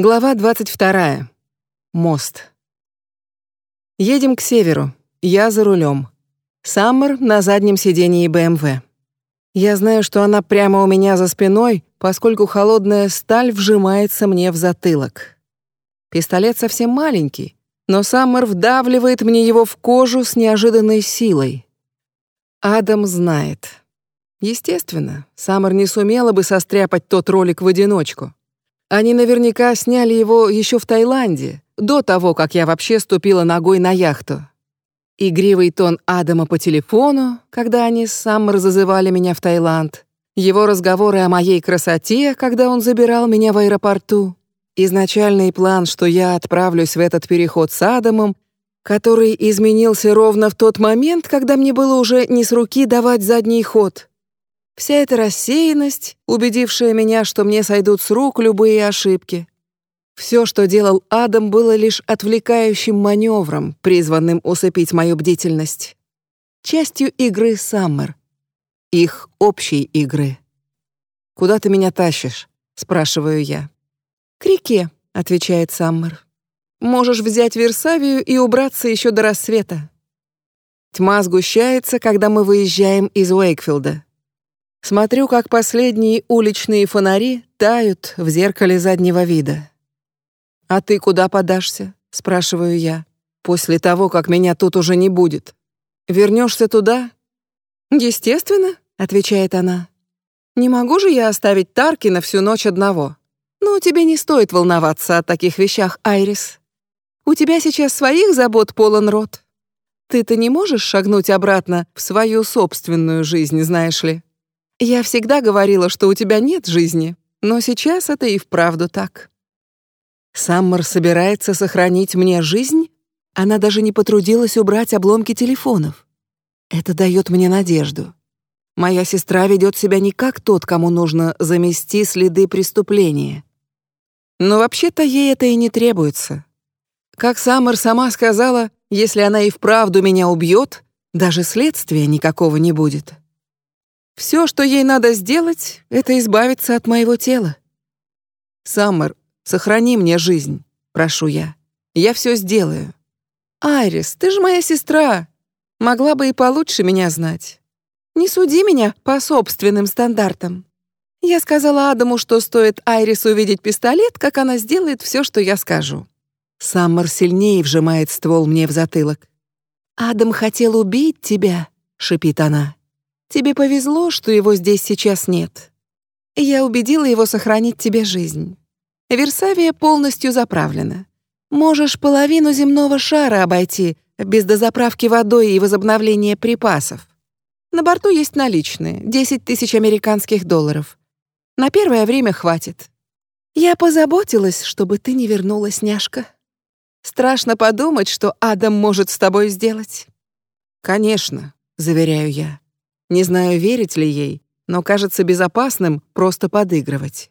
Глава 22. Мост. Едем к северу. Я за рулем. Саммер на заднем сидении БМВ. Я знаю, что она прямо у меня за спиной, поскольку холодная сталь вжимается мне в затылок. Пистолет совсем маленький, но Саммер вдавливает мне его в кожу с неожиданной силой. Адам знает. Естественно, Саммер не сумела бы состряпать тот ролик в одиночку. Они наверняка сняли его еще в Таиланде, до того, как я вообще ступила ногой на яхту. Игривый тон Адама по телефону, когда они с Саммер меня в Таиланд, его разговоры о моей красоте, когда он забирал меня в аэропорту, изначальный план, что я отправлюсь в этот переход с Адамом, который изменился ровно в тот момент, когда мне было уже не с руки давать задний ход. Вся эта рассеянность, убедившая меня, что мне сойдут с рук любые ошибки. Все, что делал Адам, было лишь отвлекающим маневром, призванным усыпить мою бдительность. Частью игры Саммер. Их общей игры. «Куда ты меня тащишь?» — спрашиваю я. «К реке», — отвечает Саммер. «Можешь взять Версавию и убраться еще до рассвета». Тьма сгущается, когда мы выезжаем из Уэйкфилда. Смотрю, как последние уличные фонари тают в зеркале заднего вида. «А ты куда подашься?» — спрашиваю я. «После того, как меня тут уже не будет. Вернешься туда?» «Естественно», — отвечает она. «Не могу же я оставить Таркина всю ночь одного. Но тебе не стоит волноваться о таких вещах, Айрис. У тебя сейчас своих забот полон рот. Ты-то не можешь шагнуть обратно в свою собственную жизнь, знаешь ли?» Я всегда говорила, что у тебя нет жизни, но сейчас это и вправду так. Саммер собирается сохранить мне жизнь? Она даже не потрудилась убрать обломки телефонов. Это дает мне надежду. Моя сестра ведет себя не как тот, кому нужно замести следы преступления. Но вообще-то ей это и не требуется. Как Саммер сама сказала, если она и вправду меня убьет, даже следствия никакого не будет. Все, что ей надо сделать, это избавиться от моего тела. Саммер, сохрани мне жизнь, прошу я. Я все сделаю. Айрис, ты же моя сестра. Могла бы и получше меня знать. Не суди меня по собственным стандартам. Я сказала Адаму, что стоит Айрис увидеть пистолет, как она сделает все, что я скажу. Саммер сильнее вжимает ствол мне в затылок. «Адам хотел убить тебя», — шипит она. Тебе повезло, что его здесь сейчас нет. Я убедила его сохранить тебе жизнь. Версавия полностью заправлена. Можешь половину земного шара обойти без дозаправки водой и возобновления припасов. На борту есть наличные — 10 тысяч американских долларов. На первое время хватит. Я позаботилась, чтобы ты не вернулась, няшка. Страшно подумать, что Адам может с тобой сделать. Конечно, заверяю я. Не знаю, верить ли ей, но кажется безопасным просто подыгрывать.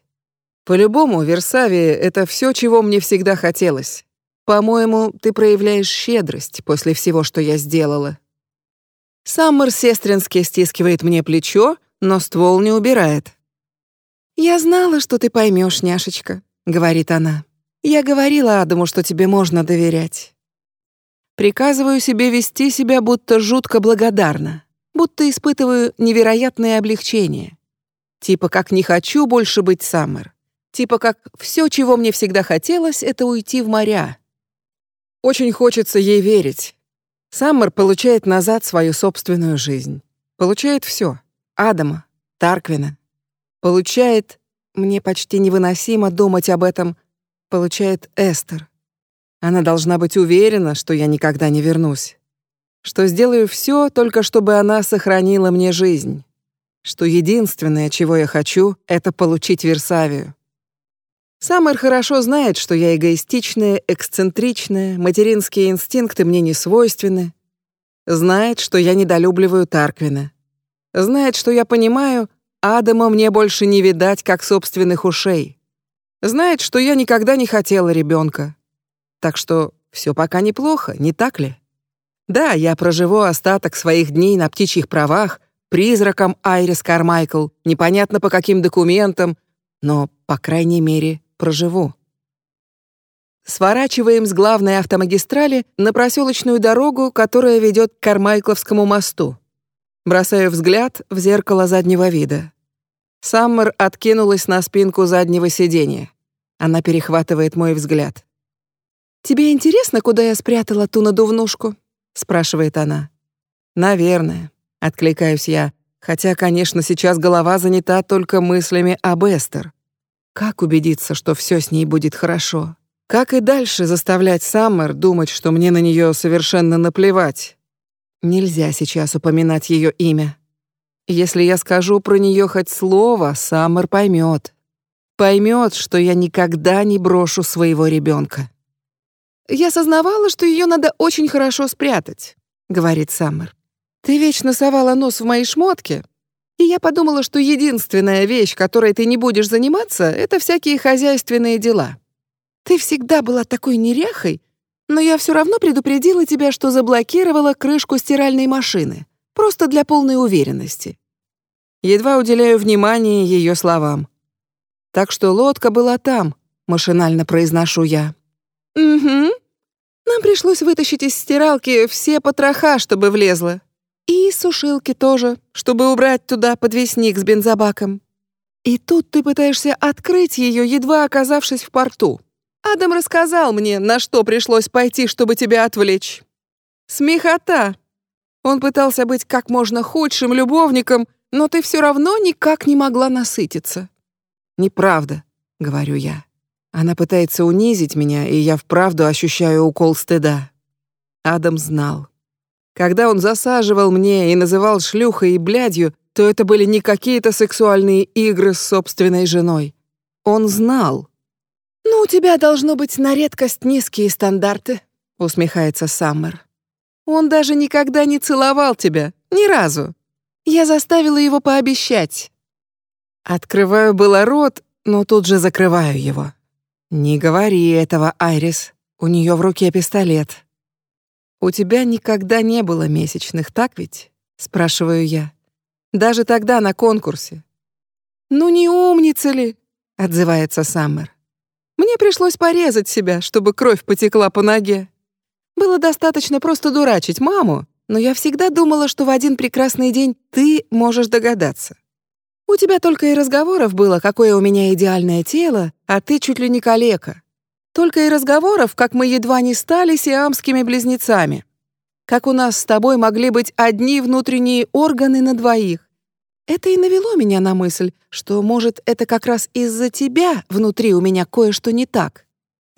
По-любому, Версавия — это все, чего мне всегда хотелось. По-моему, ты проявляешь щедрость после всего, что я сделала. Саммер сестрински стискивает мне плечо, но ствол не убирает. «Я знала, что ты поймешь, няшечка», — говорит она. «Я говорила Адаму, что тебе можно доверять». Приказываю себе вести себя будто жутко благодарна будто испытываю невероятное облегчение. Типа как не хочу больше быть Саммер. Типа как все, чего мне всегда хотелось, это уйти в моря. Очень хочется ей верить. Саммер получает назад свою собственную жизнь. Получает все: Адама, Тарквина. Получает, мне почти невыносимо думать об этом, получает Эстер. Она должна быть уверена, что я никогда не вернусь что сделаю все, только чтобы она сохранила мне жизнь, что единственное, чего я хочу, это получить Версавию. Саммер хорошо знает, что я эгоистичная, эксцентричная, материнские инстинкты мне не свойственны. Знает, что я недолюбливаю Тарквина. Знает, что я понимаю, Адама мне больше не видать, как собственных ушей. Знает, что я никогда не хотела ребенка. Так что все пока неплохо, не так ли? Да, я проживу остаток своих дней на птичьих правах, призраком Айрис Кармайкл, непонятно по каким документам, но, по крайней мере, проживу. Сворачиваем с главной автомагистрали на проселочную дорогу, которая ведет к Кармайкловскому мосту. Бросаю взгляд в зеркало заднего вида. Саммер откинулась на спинку заднего сиденья. Она перехватывает мой взгляд. «Тебе интересно, куда я спрятала ту надувнушку?» — спрашивает она. «Наверное», — откликаюсь я, хотя, конечно, сейчас голова занята только мыслями об Эстер. Как убедиться, что все с ней будет хорошо? Как и дальше заставлять Саммер думать, что мне на нее совершенно наплевать? Нельзя сейчас упоминать ее имя. Если я скажу про нее хоть слово, Саммер поймет. Поймет, что я никогда не брошу своего ребенка. «Я сознавала, что ее надо очень хорошо спрятать», — говорит Саммер. «Ты вечно совала нос в мои шмотки, и я подумала, что единственная вещь, которой ты не будешь заниматься, это всякие хозяйственные дела. Ты всегда была такой неряхой, но я все равно предупредила тебя, что заблокировала крышку стиральной машины, просто для полной уверенности». Едва уделяю внимание ее словам. «Так что лодка была там», — машинально произношу я. «Угу. Нам пришлось вытащить из стиралки все потроха, чтобы влезло. И сушилки тоже, чтобы убрать туда подвесник с бензобаком. И тут ты пытаешься открыть ее, едва оказавшись в порту. Адам рассказал мне, на что пришлось пойти, чтобы тебя отвлечь. Смехота. Он пытался быть как можно худшим любовником, но ты все равно никак не могла насытиться. Неправда, говорю я. Она пытается унизить меня, и я вправду ощущаю укол стыда. Адам знал. Когда он засаживал мне и называл шлюхой и блядью, то это были не какие-то сексуальные игры с собственной женой. Он знал. «Ну, у тебя должно быть на редкость низкие стандарты», — усмехается Саммер. «Он даже никогда не целовал тебя, ни разу. Я заставила его пообещать». Открываю было рот, но тут же закрываю его. «Не говори этого, Айрис. У нее в руке пистолет». «У тебя никогда не было месячных, так ведь?» — спрашиваю я. «Даже тогда на конкурсе». «Ну не умница ли?» — отзывается Саммер. «Мне пришлось порезать себя, чтобы кровь потекла по ноге. Было достаточно просто дурачить маму, но я всегда думала, что в один прекрасный день ты можешь догадаться. У тебя только и разговоров было, какое у меня идеальное тело, а ты чуть ли не калека. Только и разговоров, как мы едва не стали сиамскими близнецами. Как у нас с тобой могли быть одни внутренние органы на двоих. Это и навело меня на мысль, что, может, это как раз из-за тебя внутри у меня кое-что не так.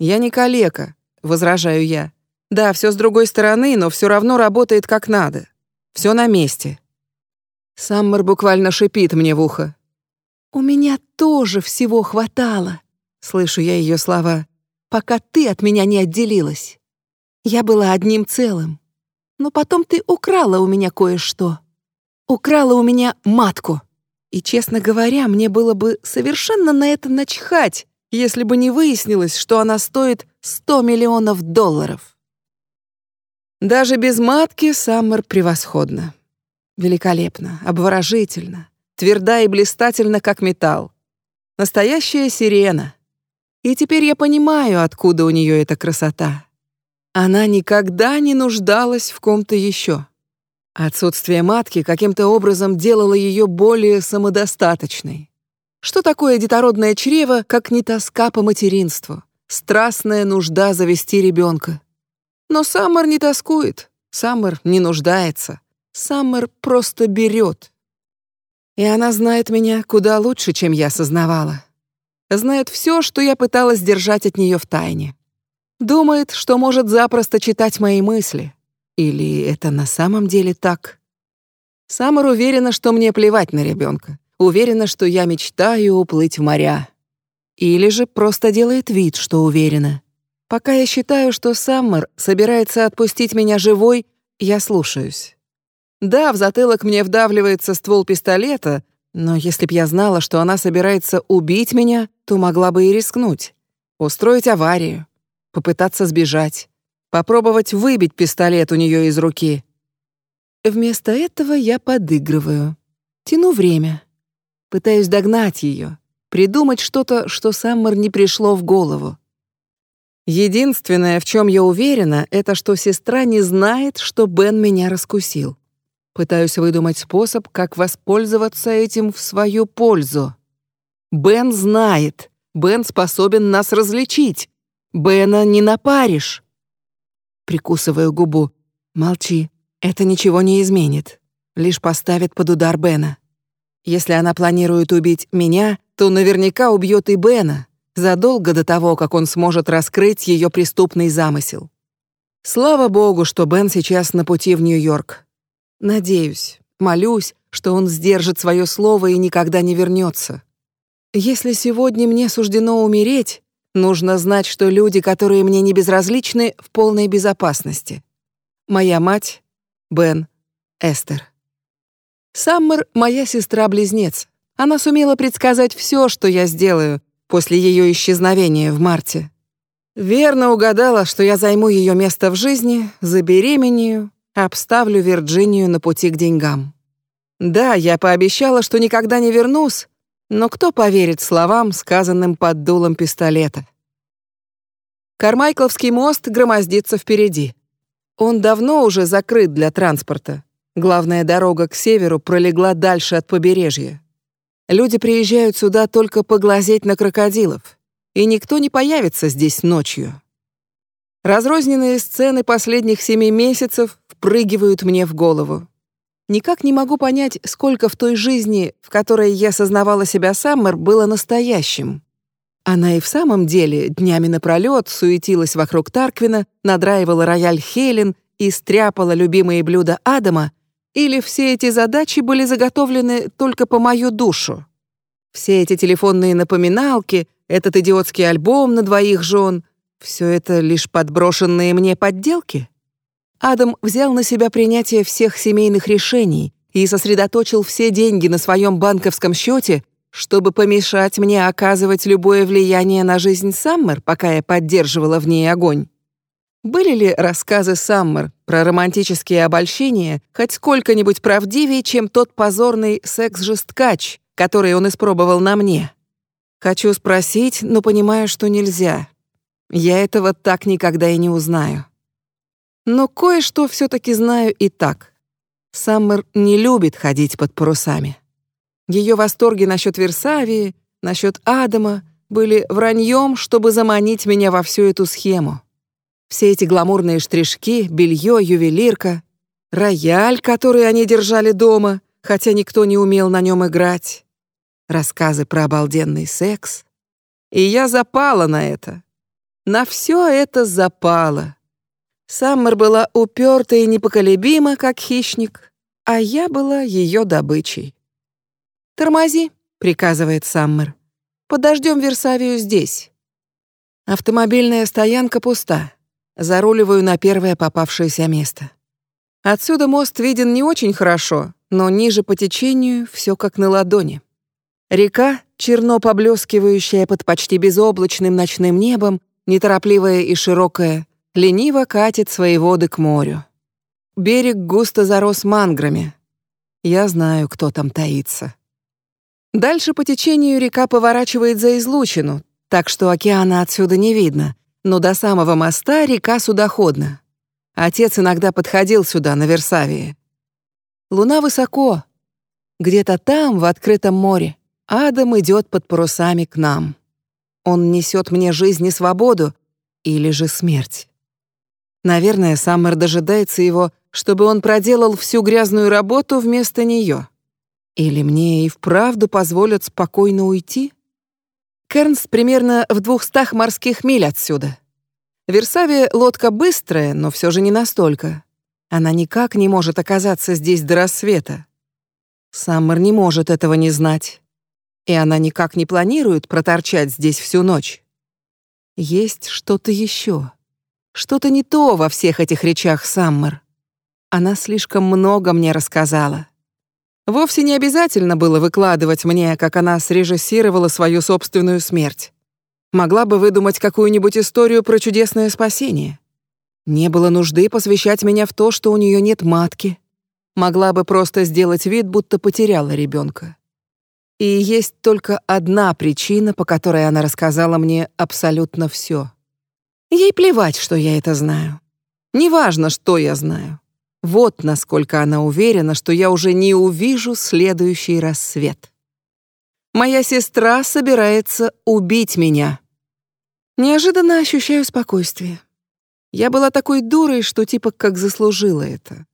Я не калека, возражаю я. Да, все с другой стороны, но все равно работает как надо. Все на месте. Саммер буквально шипит мне в ухо. «У меня тоже всего хватало», — слышу я ее слова, «пока ты от меня не отделилась. Я была одним целым. Но потом ты украла у меня кое-что. Украла у меня матку. И, честно говоря, мне было бы совершенно на это начхать, если бы не выяснилось, что она стоит 100 миллионов долларов». Даже без матки Саммер превосходно. Великолепно, обворожительно, тверда и блистательна, как металл. Настоящая сирена. И теперь я понимаю, откуда у нее эта красота. Она никогда не нуждалась в ком-то еще. Отсутствие матки каким-то образом делало ее более самодостаточной. Что такое детородное чрево, как не тоска по материнству, страстная нужда завести ребенка? Но Саммер не тоскует, Саммер не нуждается. Саммер просто берет. И она знает меня куда лучше, чем я сознавала. Знает все, что я пыталась держать от нее в тайне. Думает, что может запросто читать мои мысли. Или это на самом деле так? Саммер уверена, что мне плевать на ребенка. Уверена, что я мечтаю уплыть в моря. Или же просто делает вид, что уверена. Пока я считаю, что Саммер собирается отпустить меня живой, я слушаюсь. Да, в затылок мне вдавливается ствол пистолета, но если б я знала, что она собирается убить меня, то могла бы и рискнуть. Устроить аварию, попытаться сбежать, попробовать выбить пистолет у нее из руки. Вместо этого я подыгрываю. Тяну время. Пытаюсь догнать ее, придумать что-то, что Саммер не пришло в голову. Единственное, в чем я уверена, это что сестра не знает, что Бен меня раскусил. Пытаюсь выдумать способ, как воспользоваться этим в свою пользу. Бен знает. Бен способен нас различить. Бена не напаришь. Прикусываю губу. Молчи. Это ничего не изменит. Лишь поставит под удар Бена. Если она планирует убить меня, то наверняка убьет и Бена, задолго до того, как он сможет раскрыть ее преступный замысел. Слава богу, что Бен сейчас на пути в Нью-Йорк. Надеюсь, молюсь, что он сдержит свое слово и никогда не вернется. Если сегодня мне суждено умереть, нужно знать, что люди, которые мне не безразличны, в полной безопасности. Моя мать, Бен, Эстер. Саммер — моя сестра-близнец. Она сумела предсказать все, что я сделаю после ее исчезновения в марте. Верно угадала, что я займу ее место в жизни, забеременею, обставлю Вирджинию на пути к деньгам. Да, я пообещала, что никогда не вернусь, но кто поверит словам, сказанным под дулом пистолета? Кармайкловский мост громоздится впереди. Он давно уже закрыт для транспорта. Главная дорога к северу пролегла дальше от побережья. Люди приезжают сюда только поглазеть на крокодилов, и никто не появится здесь ночью. Разрозненные сцены последних семи месяцев впрыгивают мне в голову. Никак не могу понять, сколько в той жизни, в которой я сознавала себя Саммер, было настоящим. Она и в самом деле днями напролёт суетилась вокруг Тарквина, надраивала рояль Хелен и стряпала любимые блюда Адама, или все эти задачи были заготовлены только по мою душу? Все эти телефонные напоминалки, этот идиотский альбом на двоих жен — все это лишь подброшенные мне подделки? Адам взял на себя принятие всех семейных решений и сосредоточил все деньги на своем банковском счете, чтобы помешать мне оказывать любое влияние на жизнь Саммер, пока я поддерживала в ней огонь. Были ли рассказы Саммер про романтические обольщения хоть сколько-нибудь правдивее, чем тот позорный секс-жесткач, который он испробовал на мне? Хочу спросить, но понимаю, что нельзя. Я этого так никогда и не узнаю. Но кое-что все таки знаю и так. Саммер не любит ходить под парусами. Ее восторги насчет Версавии, насчет Адама были враньем, чтобы заманить меня во всю эту схему. Все эти гламурные штришки, белье, ювелирка, рояль, который они держали дома, хотя никто не умел на нем играть, рассказы про обалденный секс. И я запала на это. На все это запала. Саммер была уперта и непоколебима, как хищник, а я была ее добычей. «Тормози», — приказывает Саммер. «Подождем Версавию здесь». Автомобильная стоянка пуста. Заруливаю на первое попавшееся место. Отсюда мост виден не очень хорошо, но ниже по течению все как на ладони. Река, черно поблескивающая под почти безоблачным ночным небом, неторопливая и широкая, лениво катит свои воды к морю. Берег густо зарос манграми. Я знаю, кто там таится. Дальше по течению река поворачивает за излучину, так что океана отсюда не видно, но до самого моста река судоходна. Отец иногда подходил сюда, на Версавии. Луна высоко. Где-то там, в открытом море, Адам идет под парусами к нам. Он несет мне жизнь и свободу, или же смерть. Наверное, Саммер дожидается его, чтобы он проделал всю грязную работу вместо нее. Или мне и вправду позволят спокойно уйти? Кернс примерно в двухстах морских миль отсюда. Версавия — лодка быстрая, но все же не настолько. Она никак не может оказаться здесь до рассвета. Саммер не может этого не знать. И она никак не планирует проторчать здесь всю ночь. Есть что-то еще. Что-то не то во всех этих речах Саммер. Она слишком много мне рассказала. Вовсе не обязательно было выкладывать мне, как она срежиссировала свою собственную смерть. Могла бы выдумать какую-нибудь историю про чудесное спасение. Не было нужды посвящать меня в то, что у нее нет матки. Могла бы просто сделать вид, будто потеряла ребенка. И есть только одна причина, по которой она рассказала мне абсолютно все. Ей плевать, что я это знаю. Неважно, что я знаю. Вот насколько она уверена, что я уже не увижу следующий рассвет. Моя сестра собирается убить меня. Неожиданно ощущаю спокойствие. Я была такой дурой, что типа как заслужила это.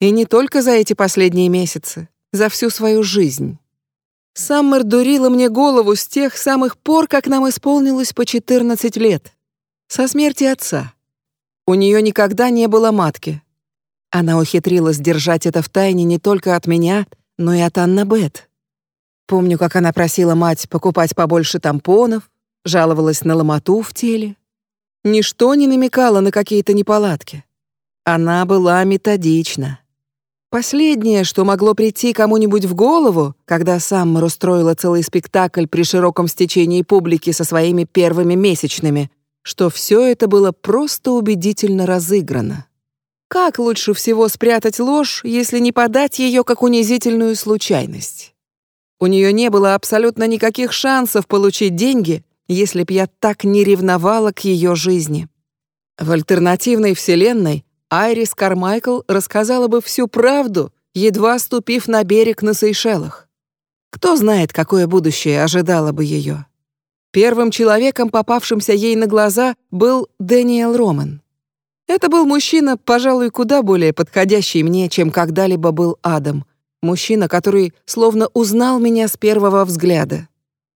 И не только за эти последние месяцы, за всю свою жизнь. Саммер дурила мне голову с тех самых пор, как нам исполнилось по 14 лет. Со смерти отца. У нее никогда не было матки. Она ухитрилась держать это в тайне не только от меня, но и от Анна Бет. Помню, как она просила мать покупать побольше тампонов, жаловалась на ломоту в теле. Ничто не намекало на какие-то неполадки. Она была методична. Последнее, что могло прийти кому-нибудь в голову, когда Саммер устроила целый спектакль при широком стечении публики со своими первыми месячными, что все это было просто убедительно разыграно. Как лучше всего спрятать ложь, если не подать ее как унизительную случайность? У нее не было абсолютно никаких шансов получить деньги, если б я так не ревновала к ее жизни. В альтернативной вселенной Айрис Кармайкл рассказала бы всю правду, едва ступив на берег на Сейшелах. Кто знает, какое будущее ожидало бы ее. Первым человеком, попавшимся ей на глаза, был Дэниел Роман. Это был мужчина, пожалуй, куда более подходящий мне, чем когда-либо был Адам. Мужчина, который словно узнал меня с первого взгляда.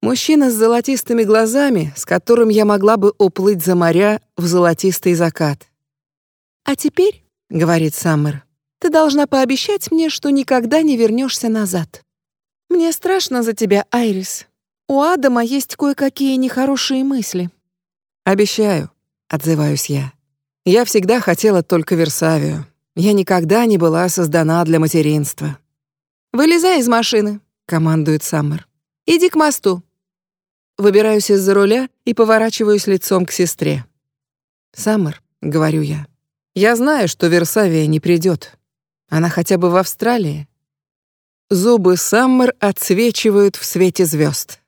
Мужчина с золотистыми глазами, с которым я могла бы уплыть за моря в золотистый закат. «А теперь», — говорит Саммер, — «ты должна пообещать мне, что никогда не вернешься назад. Мне страшно за тебя, Айрис. У Адама есть кое-какие нехорошие мысли». «Обещаю», — отзываюсь я. «Я всегда хотела только Версавию. Я никогда не была создана для материнства». «Вылезай из машины», — командует Саммер. «Иди к мосту». Выбираюсь из-за руля и поворачиваюсь лицом к сестре. «Саммер», — говорю я, я знаю, что Версавия не придет. Она хотя бы в Австралии. Зубы Саммер отсвечивают в свете звезд.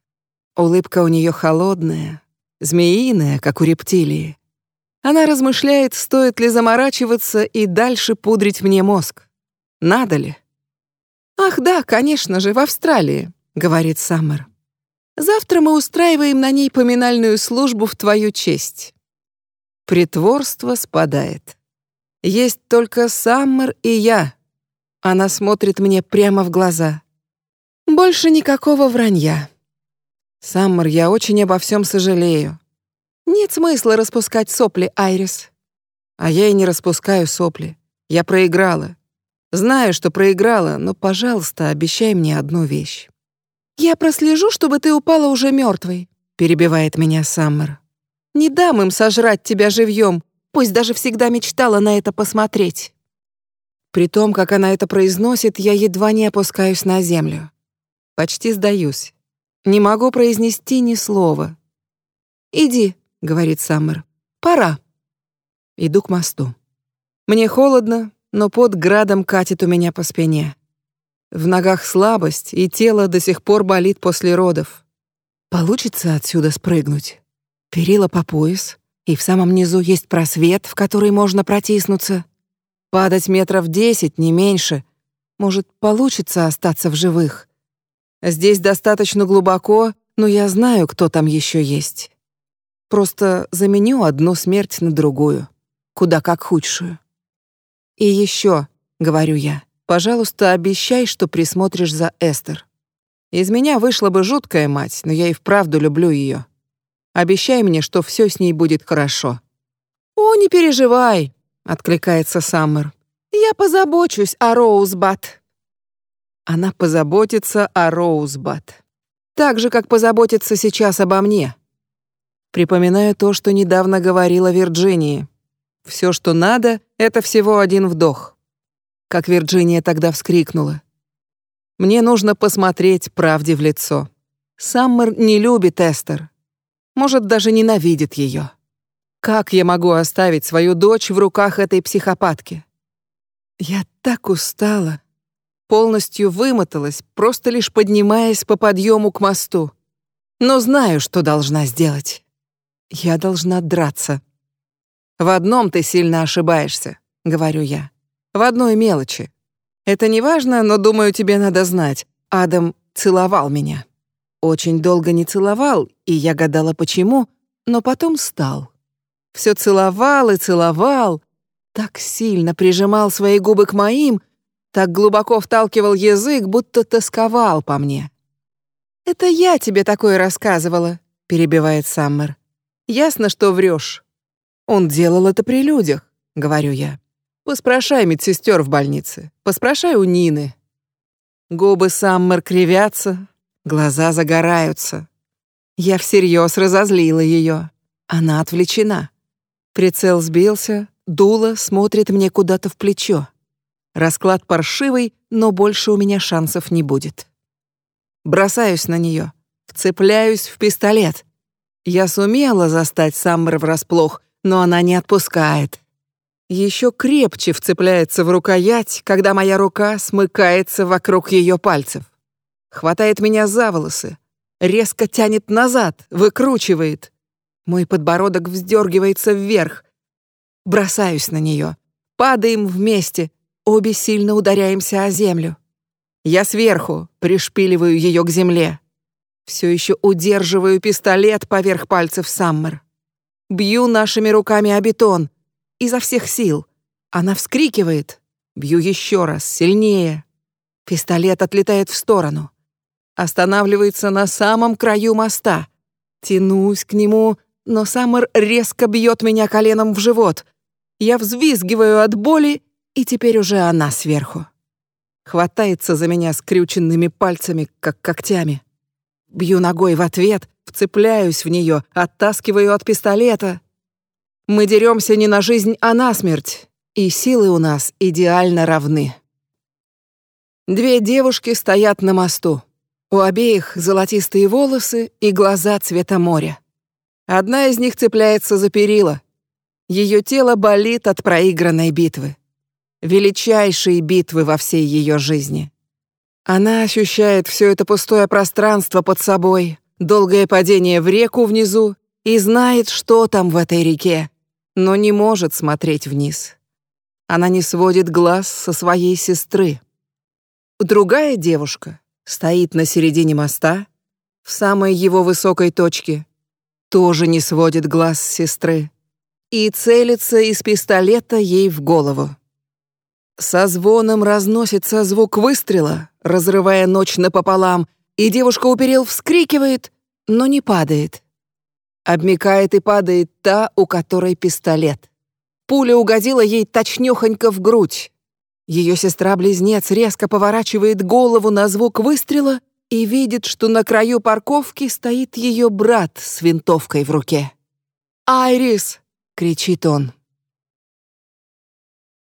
Улыбка у нее холодная, змеиная, как у рептилии. Она размышляет, стоит ли заморачиваться и дальше пудрить мне мозг. Надо ли? «Ах да, конечно же, в Австралии», — говорит Саммер. «Завтра мы устраиваем на ней поминальную службу в твою честь». Притворство спадает. Есть только Саммер и я. Она смотрит мне прямо в глаза. Больше никакого вранья. Саммер, я очень обо всем сожалею. Нет смысла распускать сопли, Айрис. А я и не распускаю сопли. Я проиграла. Знаю, что проиграла, но, пожалуйста, обещай мне одну вещь. Я прослежу, чтобы ты упала уже мертвой, перебивает меня Саммер. Не дам им сожрать тебя живьем, Пусть даже всегда мечтала на это посмотреть. При том, как она это произносит, я едва не опускаюсь на землю. Почти сдаюсь. Не могу произнести ни слова. «Иди», — говорит Саммер. «Пора». Иду к мосту. Мне холодно, но под градом катит у меня по спине. В ногах слабость, и тело до сих пор болит после родов. Получится отсюда спрыгнуть? Перила по пояс, и в самом низу есть просвет, в который можно протиснуться. Падать метров десять, не меньше. Может, получится остаться в живых. Здесь достаточно глубоко, но я знаю, кто там еще есть. Просто заменю одну смерть на другую, куда как худшую. И еще, говорю я, пожалуйста, обещай, что присмотришь за Эстер. Из меня вышла бы жуткая мать, но я и вправду люблю ее. Обещай мне, что все с ней будет хорошо». «О, не переживай», — откликается Саммер. «Я позабочусь о Роузбат». Она позаботится о Роузбат. Так же, как позаботится сейчас обо мне. Припоминаю то, что недавно говорила Вирджинии. Все, что надо, это всего один вдох. Как Вирджиния тогда вскрикнула. Мне нужно посмотреть правде в лицо. Саммер не любит Эстер. Может, даже ненавидит ее. Как я могу оставить свою дочь в руках этой психопатки? Я так устала. Полностью вымоталась, просто лишь поднимаясь по подъему к мосту. Но знаю, что должна сделать. Я должна драться. В одном ты сильно ошибаешься, говорю я. В одной мелочи. Это не важно, но думаю, тебе надо знать. Адам целовал меня. Очень долго не целовал, и я гадала почему, но потом стал. Все целовал и целовал, так сильно прижимал свои губы к моим, так глубоко вталкивал язык, будто тосковал по мне. «Это я тебе такое рассказывала», — перебивает Саммер. «Ясно, что врешь. Он делал это при людях», — говорю я. «Поспрашай медсестер в больнице, поспрашай у Нины». Губы Саммер кривятся, глаза загораются. Я всерьез разозлила ее. Она отвлечена. Прицел сбился, дуло смотрит мне куда-то в плечо. Расклад паршивый, но больше у меня шансов не будет. Бросаюсь на нее, вцепляюсь в пистолет. Я сумела застать Саммер врасплох, но она не отпускает. Еще крепче вцепляется в рукоять, когда моя рука смыкается вокруг ее пальцев. Хватает меня за волосы, резко тянет назад, выкручивает. Мой подбородок вздергивается вверх. Бросаюсь на нее. Падаем вместе, обе сильно ударяемся о землю. Я сверху пришпиливаю ее к земле. Все еще удерживаю пистолет поверх пальцев Саммер. Бью нашими руками о бетон. Изо всех сил. Она вскрикивает. Бью еще раз, сильнее. Пистолет отлетает в сторону. Останавливается на самом краю моста. Тянусь к нему, но Саммер резко бьет меня коленом в живот. Я взвизгиваю от боли, и теперь уже она сверху хватается за меня скрюченными пальцами, как когтями. Бью ногой в ответ, вцепляюсь в нее, оттаскиваю от пистолета. Мы деремся не на жизнь, а на смерть, и силы у нас идеально равны. Две девушки стоят на мосту. У обеих золотистые волосы и глаза цвета моря. Одна из них цепляется за перила. Ее тело болит от проигранной битвы величайшие битвы во всей ее жизни. Она ощущает все это пустое пространство под собой, долгое падение в реку внизу и знает, что там в этой реке, но не может смотреть вниз. Она не сводит глаз со своей сестры. Другая девушка стоит на середине моста, в самой его высокой точке, тоже не сводит глаз с сестры и целится из пистолета ей в голову. Со звоном разносится звук выстрела, разрывая ночь напополам, и девушка у перил вскрикивает, но не падает. Обмикает и падает та, у которой пистолет. Пуля угодила ей точнёхонько в грудь. Ее сестра-близнец резко поворачивает голову на звук выстрела и видит, что на краю парковки стоит ее брат с винтовкой в руке. «Айрис!» — кричит он.